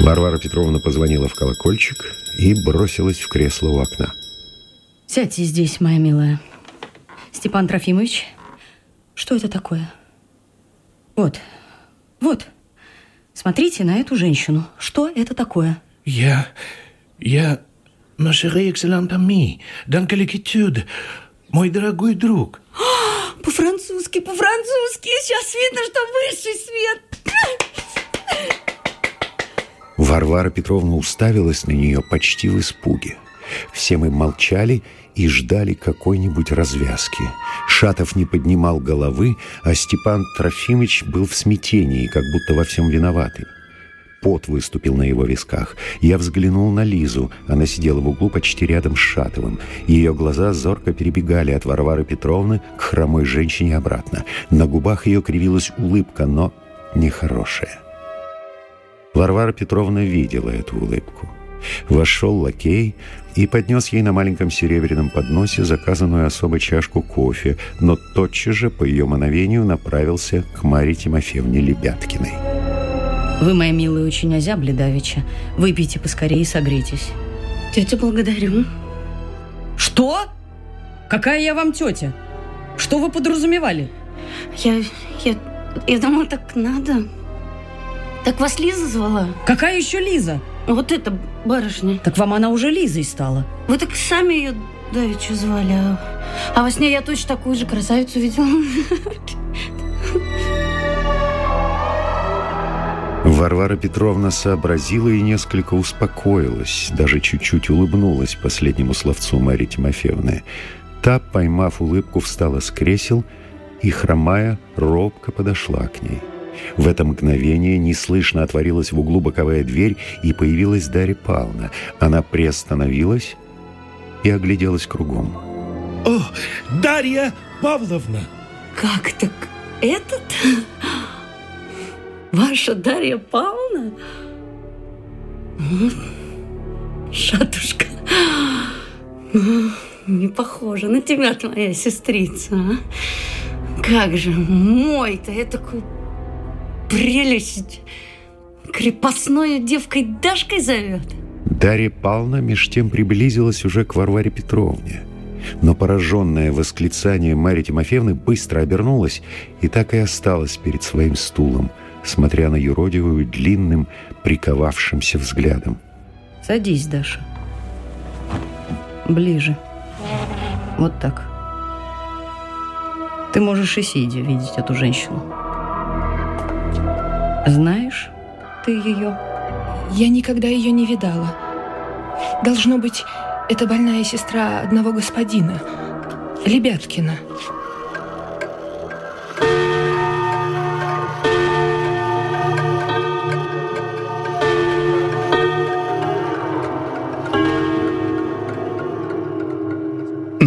Варвара Петровна позвонила в колокольчик и бросилась в кресло у окна. Сядьте здесь, моя милая. Степан Трофимович, что это такое? Вот, вот. Смотрите на эту женщину. Что это такое? Я... я... Ma chérie excellente amie, dans quelle Мой дорогой друг. По-французски, по-французски. Сейчас видно, что высший свет. Варвара Петровна уставилась на нее почти в испуге. Все мы молчали и ждали какой-нибудь развязки. Шатов не поднимал головы, а Степан Трофимович был в смятении, как будто во всем виноватый. Пот выступил на его висках. Я взглянул на Лизу. Она сидела в углу почти рядом с Шатовым. Ее глаза зорко перебегали от Варвары Петровны к хромой женщине обратно. На губах ее кривилась улыбка, но нехорошая. Варвара Петровна видела эту улыбку. Вошел лакей и поднес ей на маленьком серебряном подносе заказанную особо чашку кофе, но тотчас же, по ее мановению, направился к Марье Тимофеевне Лебяткиной. Вы, моя милая, очень озябли давеча. Выпейте поскорее и согрейтесь. Тетя, благодарю. Что? Какая я вам тетя? Что вы подразумевали? Я, я, я думала, так надо. Так вас Лиза звала? Какая еще Лиза? Вот эта барышня. Так вам она уже Лизой стала. Вы так сами ее давеча звали. А, а во сне я точно такую же красавицу видела. Варвара Петровна сообразила и несколько успокоилась, даже чуть-чуть улыбнулась последнему словцу Марии Тимофеевны. Та, поймав улыбку, встала с кресел и, хромая, робко подошла к ней. В это мгновение неслышно отворилась в углу боковая дверь, и появилась Дарья Павловна. Она приостановилась и огляделась кругом. «О, Дарья Павловна!» «Как так этот? Ваша Дарья Павловна?» «Шатушка, не похожа на тебя, твоя сестрица, а? Как же мой-то, я такой прелесть! Крепостной девкой Дашкой зовет? Дарья Павловна меж тем приблизилась уже к Варваре Петровне. Но пораженное восклицание Марьи Тимофеевны быстро обернулась и так и осталась перед своим стулом, смотря на юродивую длинным, приковавшимся взглядом. Садись, Даша. Ближе. Вот так. Ты можешь и сидя видеть эту женщину. Знаешь ты ее? Я никогда ее не видала. Должно быть, это больная сестра одного господина, Лебяткина.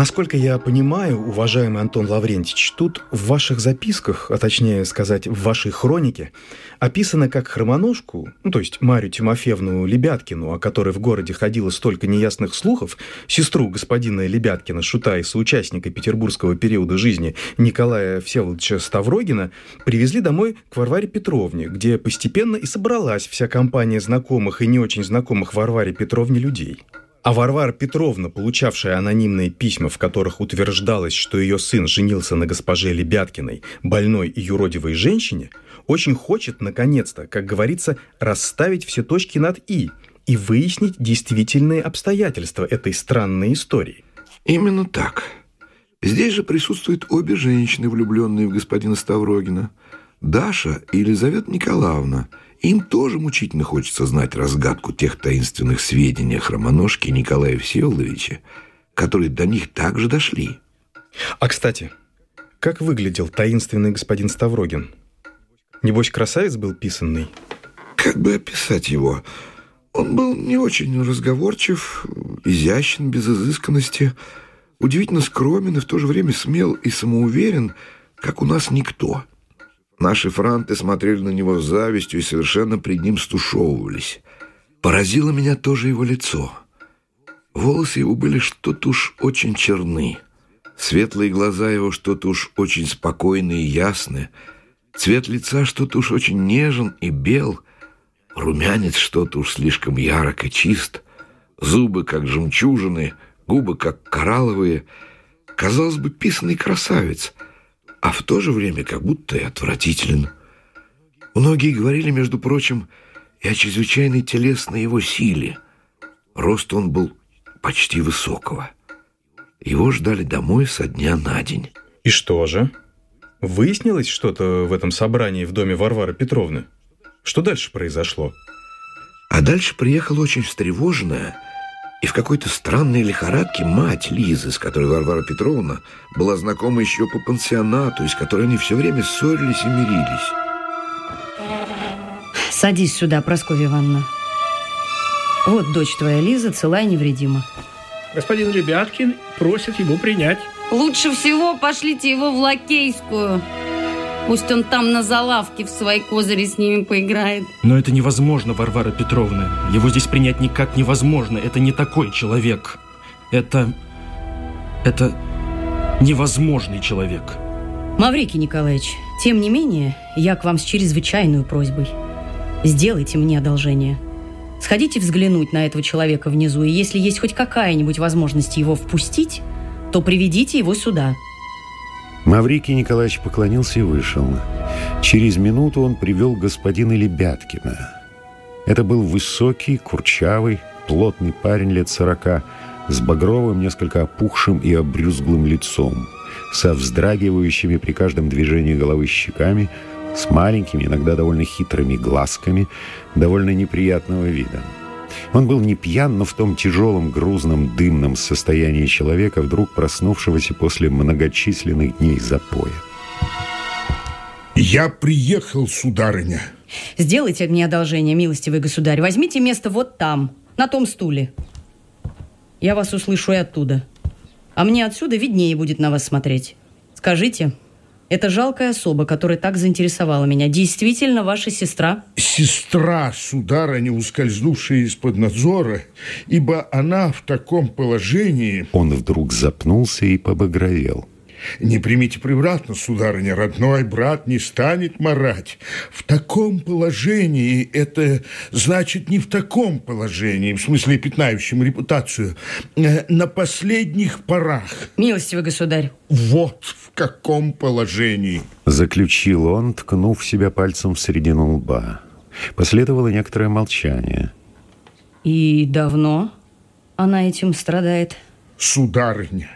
Насколько я понимаю, уважаемый Антон Лаврентьевич, тут в ваших записках, а точнее сказать, в вашей хронике, описано как хромоножку, ну, то есть Марию Тимофеевну Лебяткину, о которой в городе ходило столько неясных слухов, сестру господина Лебяткина, шута и соучастника петербургского периода жизни Николая Всеволодовича Ставрогина, привезли домой к Варваре Петровне, где постепенно и собралась вся компания знакомых и не очень знакомых Варваре Петровне людей. А Варвара Петровна, получавшая анонимные письма, в которых утверждалось, что ее сын женился на госпоже Лебяткиной, больной и юродивой женщине, очень хочет, наконец-то, как говорится, расставить все точки над «и» и выяснить действительные обстоятельства этой странной истории. Именно так. Здесь же присутствуют обе женщины, влюбленные в господина Ставрогина. Даша и Елизавета Николаевна – им тоже мучительно хочется знать разгадку тех таинственных сведений о хромоножке Николая Всеволодовича, которые до них также дошли. А, кстати, как выглядел таинственный господин Ставрогин? Небось, красавец был писанный? Как бы описать его? Он был не очень разговорчив, изящен, без изысканности, удивительно скромен и в то же время смел и самоуверен, как у нас никто – Наши франты смотрели на него с завистью и совершенно пред ним стушевывались. Поразило меня тоже его лицо. Волосы его были что-то уж очень черны. Светлые глаза его что-то уж очень спокойные и ясные. Цвет лица что-то уж очень нежен и бел. Румянец что-то уж слишком ярко чист, зубы как жемчужины, губы как коралловые. Казалось бы, писанный красавец, а в то же время как будто и отвратителен. Многие говорили, между прочим, и о чрезвычайной телесной его силе. Рост он был почти высокого. Его ждали домой со дня на день. И что же? Выяснилось что-то в этом собрании в доме Варвары Петровны? Что дальше произошло? А дальше приехала очень встревоженная и в какой-то странной лихорадке мать Лизы, с которой Варвара Петровна была знакома еще по пансионату, и с которой они все время ссорились и мирились. Садись сюда, Прасковья Ивановна. Вот дочь твоя Лиза, целая и невредима. Господин Ребяткин просит его принять. Лучше всего пошлите его в Лакейскую. Пусть он там на залавке в свои козыри с ними поиграет. Но это невозможно, Варвара Петровна. Его здесь принять никак невозможно. Это не такой человек. Это... Это невозможный человек. Маврикий Николаевич, тем не менее, я к вам с чрезвычайной просьбой. Сделайте мне одолжение. Сходите взглянуть на этого человека внизу, и если есть хоть какая-нибудь возможность его впустить, то приведите его сюда. Маврикий Николаевич поклонился и вышел. Через минуту он привел господина Лебяткина. Это был высокий, курчавый, плотный парень лет сорока, с багровым, несколько опухшим и обрюзглым лицом, со вздрагивающими при каждом движении головы щеками, с маленькими, иногда довольно хитрыми глазками, довольно неприятного вида. Он был не пьян, но в том тяжелом, грузном, дымном состоянии человека, вдруг проснувшегося после многочисленных дней запоя. «Я приехал, сударыня». Сделайте мне одолжение, милостивый государь. Возьмите место вот там, на том стуле. Я вас услышу и оттуда. А мне отсюда виднее будет на вас смотреть. Скажите, эта жалкая особа, которая так заинтересовала меня, действительно ваша сестра? Сестра, сударыня, ускользнувшая из-под надзора, ибо она в таком положении... Он вдруг запнулся и побагровел. Не примите превратно, сударыня, родной брат не станет марать. В таком положении, это значит не в таком положении, в смысле пятнающем репутацию, э, на последних порах. Милостивый государь. Вот в каком положении. Заключил он, ткнув себя пальцем в середину лба. Последовало некоторое молчание. И давно она этим страдает? Сударыня,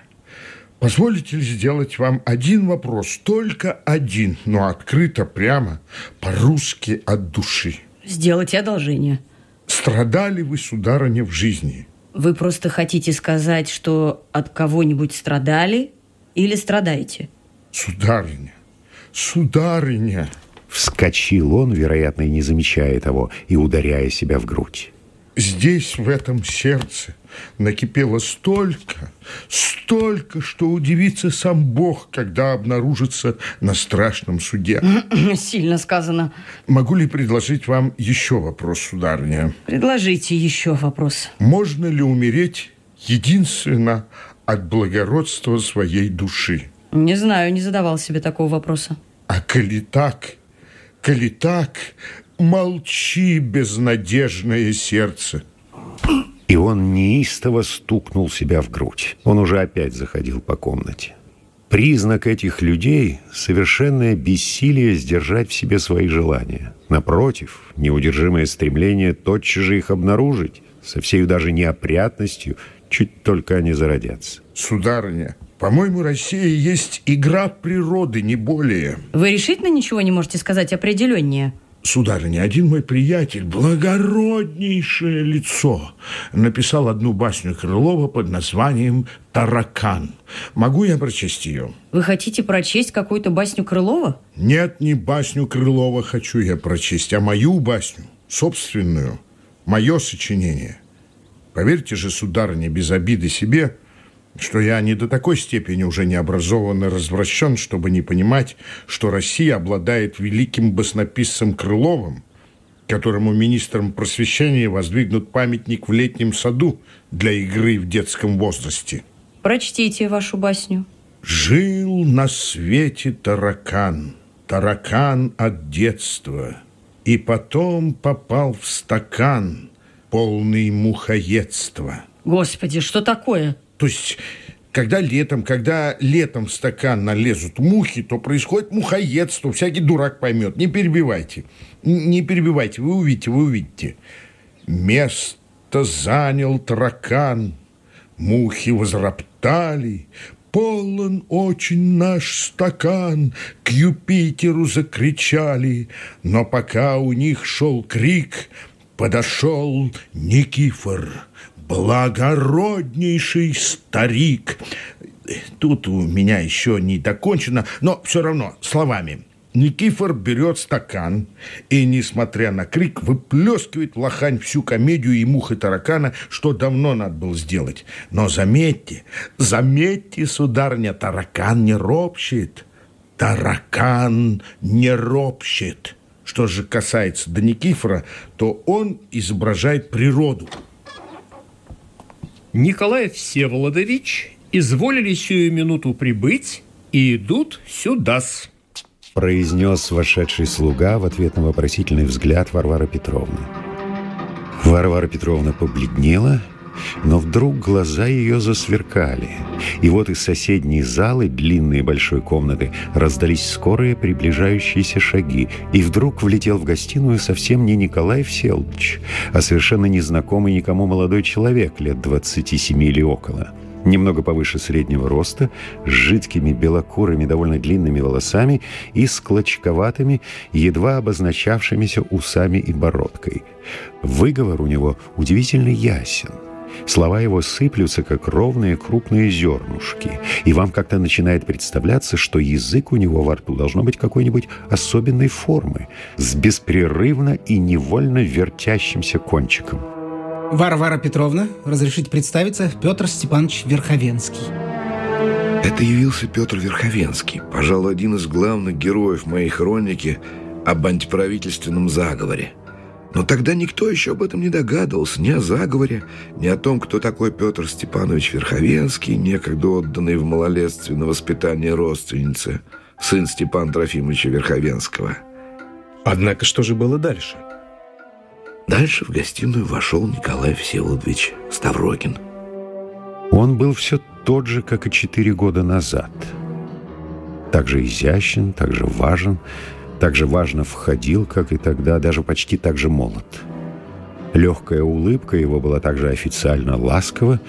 Позволите ли сделать вам один вопрос, только один, но открыто, прямо, по-русски от души? Сделайте одолжение. Страдали вы, сударыня, в жизни? Вы просто хотите сказать, что от кого-нибудь страдали или страдаете? Сударыня, сударыня. Вскочил он, вероятно, и не замечая того, и ударяя себя в грудь. Здесь, в этом сердце, накипело столько, столько, что удивится сам Бог, когда обнаружится на страшном суде. Сильно сказано. Могу ли предложить вам еще вопрос, сударыня? Предложите еще вопрос. Можно ли умереть единственно от благородства своей души? Не знаю, не задавал себе такого вопроса. А коли так, коли так, молчи, безнадежное сердце. И он неистово стукнул себя в грудь. Он уже опять заходил по комнате. Признак этих людей – совершенное бессилие сдержать в себе свои желания. Напротив, неудержимое стремление тотчас же их обнаружить, со всей даже неопрятностью, чуть только они зародятся. Сударыня, по-моему, Россия есть игра природы, не более. Вы решительно ничего не можете сказать определеннее? Сударыня, один мой приятель, благороднейшее лицо, написал одну басню Крылова под названием «Таракан». Могу я прочесть ее? Вы хотите прочесть какую-то басню Крылова? Нет, не басню Крылова хочу я прочесть, а мою басню, собственную, мое сочинение. Поверьте же, сударыня, без обиды себе – что я не до такой степени уже не образован и развращен, чтобы не понимать, что Россия обладает великим баснописцем Крыловым, которому министром просвещения воздвигнут памятник в летнем саду для игры в детском возрасте. Прочтите вашу басню. Жил на свете таракан, таракан от детства. и потом попал в стакан, полный мухоедства. Господи, что такое? То есть, когда летом, когда летом в стакан налезут мухи, то происходит мухоедство. Всякий дурак поймет. Не перебивайте. Не перебивайте. Вы увидите, вы увидите. Место занял таракан. Мухи возроптали. Полон очень наш стакан, к Юпитеру закричали. Но пока у них шел крик, подошел Никифор, благороднейший старик. Тут у меня еще не докончено, но все равно словами. Никифор берет стакан и, несмотря на крик, выплескивает в лохань всю комедию и мух и таракана, что давно надо было сделать. Но заметьте, заметьте, сударня, таракан не ропщет. Таракан не ропщет. Что же касается до Никифора, то он изображает природу. Николай Всеволодович изволили сию минуту прибыть и идут сюда-с произнес вошедший слуга в ответ на вопросительный взгляд Варвары Петровны. Варвара Петровна побледнела, но вдруг глаза ее засверкали. И вот из соседней залы, длинной большой комнаты, раздались скорые приближающиеся шаги. И вдруг влетел в гостиную совсем не Николай Всеволодович, а совершенно незнакомый никому молодой человек лет 27 или около – немного повыше среднего роста, с жидкими белокурыми довольно длинными волосами и с клочковатыми, едва обозначавшимися усами и бородкой. Выговор у него удивительно ясен. Слова его сыплются, как ровные крупные зернушки, и вам как-то начинает представляться, что язык у него во рту должно быть какой-нибудь особенной формы, с беспрерывно и невольно вертящимся кончиком. Варвара Петровна, разрешите представиться, Петр Степанович Верховенский. Это явился Петр Верховенский, пожалуй, один из главных героев моей хроники об антиправительственном заговоре. Но тогда никто еще об этом не догадывался, ни о заговоре, ни о том, кто такой Петр Степанович Верховенский, некогда отданный в малолетстве на воспитание родственницы, сын Степана Трофимовича Верховенского. Однако что же было дальше? Дальше в гостиную вошел Николай Всеволодович Ставрогин. Он был все тот же, как и четыре года назад. Так же изящен, так же важен, так же важно входил, как и тогда, даже почти так же молод. Легкая улыбка его была также официально ласкова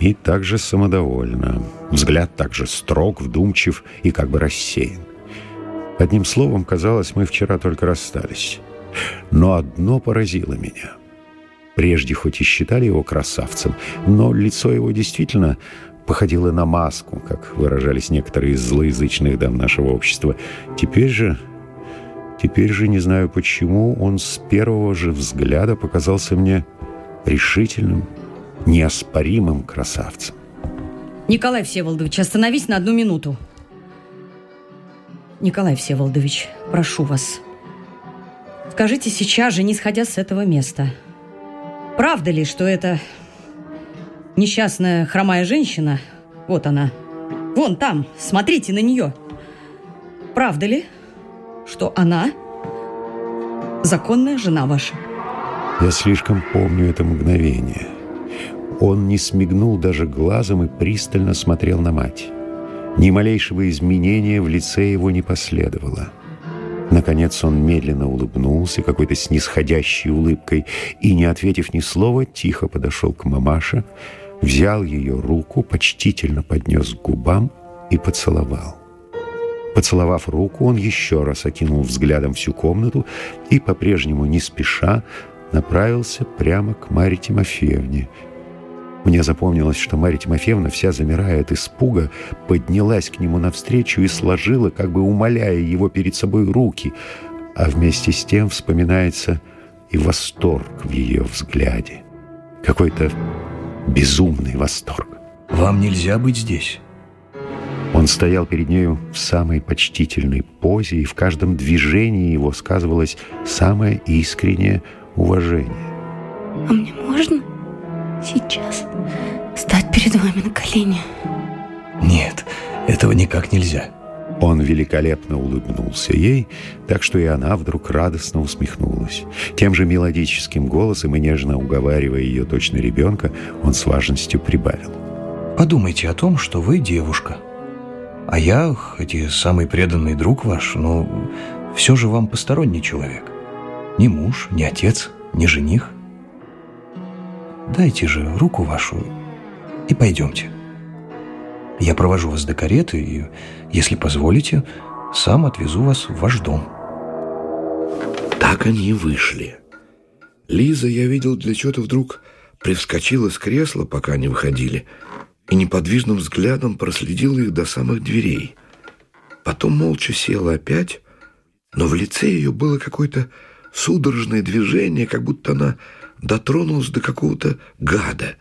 и также самодовольна. Взгляд также строг, вдумчив и как бы рассеян. Одним словом, казалось, мы вчера только расстались. Но одно поразило меня. Прежде хоть и считали его красавцем, но лицо его действительно походило на маску, как выражались некоторые из злоязычных дам нашего общества. Теперь же, теперь же не знаю почему, он с первого же взгляда показался мне решительным, неоспоримым красавцем. Николай Всеволодович, остановись на одну минуту. Николай Всеволодович, прошу вас, Скажите сейчас же, не сходя с этого места. Правда ли, что это несчастная хромая женщина, вот она, вон там, смотрите на нее. Правда ли, что она законная жена ваша? Я слишком помню это мгновение. Он не смигнул даже глазом и пристально смотрел на мать. Ни малейшего изменения в лице его не последовало. Наконец он медленно улыбнулся какой-то снисходящей улыбкой и, не ответив ни слова, тихо подошел к мамаше, взял ее руку, почтительно поднес к губам и поцеловал. Поцеловав руку, он еще раз окинул взглядом всю комнату и, по-прежнему не спеша, направился прямо к Маре Тимофеевне – мне запомнилось, что Марья Тимофеевна, вся замирая от испуга, поднялась к нему навстречу и сложила, как бы умоляя его перед собой руки, а вместе с тем вспоминается и восторг в ее взгляде. Какой-то безумный восторг. «Вам нельзя быть здесь». Он стоял перед нею в самой почтительной позе, и в каждом движении его сказывалось самое искреннее уважение. «А мне можно?» сейчас стать перед вами на колени? Нет, этого никак нельзя. Он великолепно улыбнулся ей, так что и она вдруг радостно усмехнулась. Тем же мелодическим голосом и нежно уговаривая ее точно ребенка, он с важностью прибавил. Подумайте о том, что вы девушка. А я, хоть и самый преданный друг ваш, но все же вам посторонний человек. Ни муж, ни отец, ни жених. Дайте же руку вашу и пойдемте. Я провожу вас до кареты и, если позволите, сам отвезу вас в ваш дом. Так они и вышли. Лиза, я видел, для чего-то вдруг привскочила с кресла, пока они выходили, и неподвижным взглядом проследила их до самых дверей. Потом молча села опять, но в лице ее было какое-то судорожное движение, как будто она дотронулась до какого-то гада.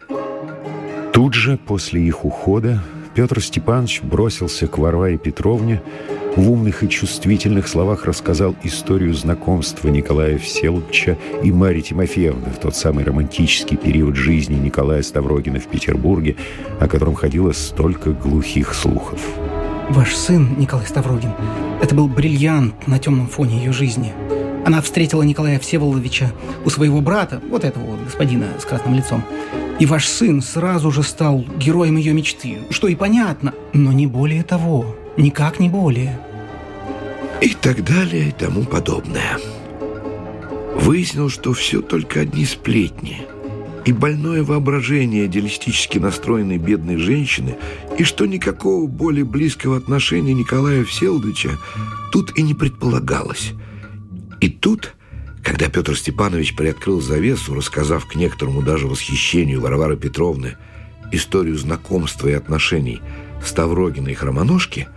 Тут же, после их ухода, Петр Степанович бросился к Варваре Петровне, в умных и чувствительных словах рассказал историю знакомства Николая Всеволодовича и Марии Тимофеевны в тот самый романтический период жизни Николая Ставрогина в Петербурге, о котором ходило столько глухих слухов. Ваш сын, Николай Ставрогин, это был бриллиант на темном фоне ее жизни. Она встретила Николая Всеволодовича у своего брата, вот этого вот господина с красным лицом. И ваш сын сразу же стал героем ее мечты, что и понятно, но не более того, никак не более. И так далее, и тому подобное. Выяснил, что все только одни сплетни и больное воображение идеалистически настроенной бедной женщины, и что никакого более близкого отношения Николая Всеволодовича тут и не предполагалось. И тут когда Петр Степанович приоткрыл завесу, рассказав к некоторому даже восхищению Варвары Петровны историю знакомства и отношений Ставрогина и Хромоножки,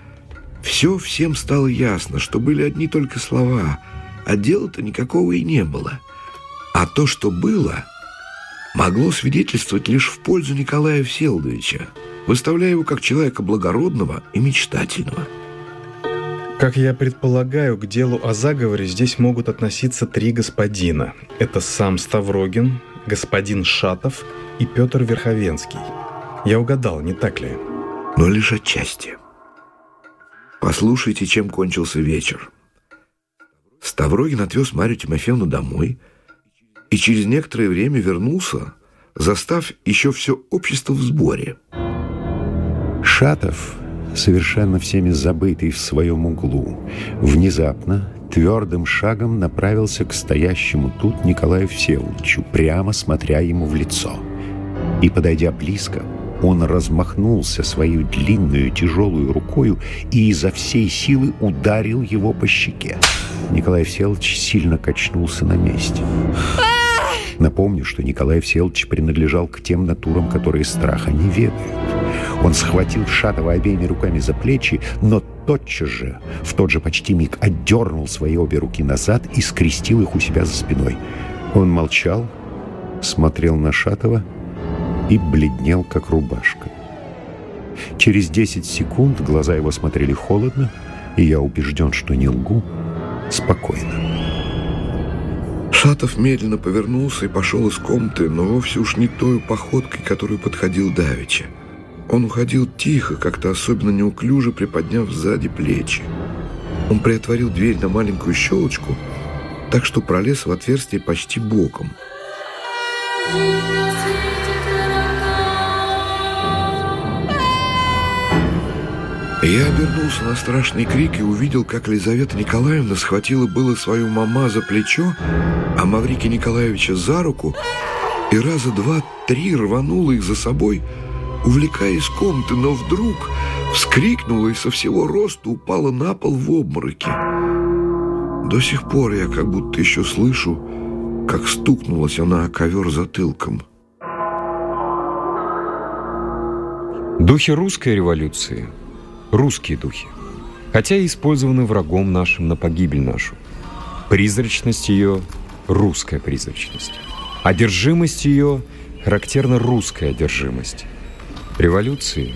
все всем стало ясно, что были одни только слова, а дела-то никакого и не было. А то, что было, могло свидетельствовать лишь в пользу Николая Всеволодовича, выставляя его как человека благородного и мечтательного – как я предполагаю, к делу о заговоре здесь могут относиться три господина. Это сам Ставрогин, господин Шатов и Петр Верховенский. Я угадал, не так ли? Но лишь отчасти. Послушайте, чем кончился вечер. Ставрогин отвез Марию Тимофеевну домой и через некоторое время вернулся, застав еще все общество в сборе. Шатов совершенно всеми забытый в своем углу, внезапно, твердым шагом направился к стоящему тут Николаю Всеволодовичу, прямо смотря ему в лицо. И, подойдя близко, он размахнулся свою длинную тяжелую рукою и изо всей силы ударил его по щеке. Николай Всеволодович сильно качнулся на месте. Напомню, что Николай Всеволодович принадлежал к тем натурам, которые страха не ведают. Он схватил Шатова обеими руками за плечи, но тотчас же, в тот же почти миг, отдернул свои обе руки назад и скрестил их у себя за спиной. Он молчал, смотрел на Шатова и бледнел, как рубашка. Через 10 секунд глаза его смотрели холодно, и я убежден, что не лгу, спокойно. Шатов медленно повернулся и пошел из комнаты, но вовсе уж не той походкой, которую подходил Давича. Он уходил тихо, как-то особенно неуклюже приподняв сзади плечи. Он приотворил дверь на маленькую щелочку, так что пролез в отверстие почти боком. Я обернулся на страшный крик и увидел, как Лизавета Николаевна схватила было свою мама за плечо, а Маврикия Николаевича за руку и раза два-три рванула их за собой, увлекая из комнаты, но вдруг вскрикнула и со всего роста упала на пол в обмороке. До сих пор я как будто еще слышу, как стукнулась она о ковер затылком. Духи русской революции – русские духи, хотя и использованы врагом нашим на погибель нашу. Призрачность ее – русская призрачность. Одержимость ее – характерна русская одержимость. Революции,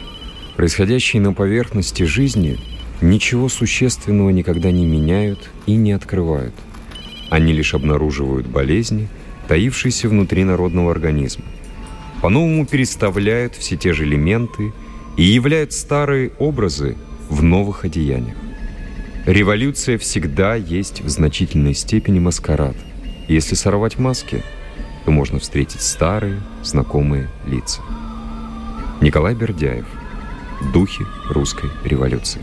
происходящие на поверхности жизни, ничего существенного никогда не меняют и не открывают. Они лишь обнаруживают болезни, таившиеся внутри народного организма. По-новому переставляют все те же элементы – и являют старые образы в новых одеяниях. Революция всегда есть в значительной степени маскарад. Если сорвать маски, то можно встретить старые, знакомые лица. Николай Бердяев. Духи русской революции.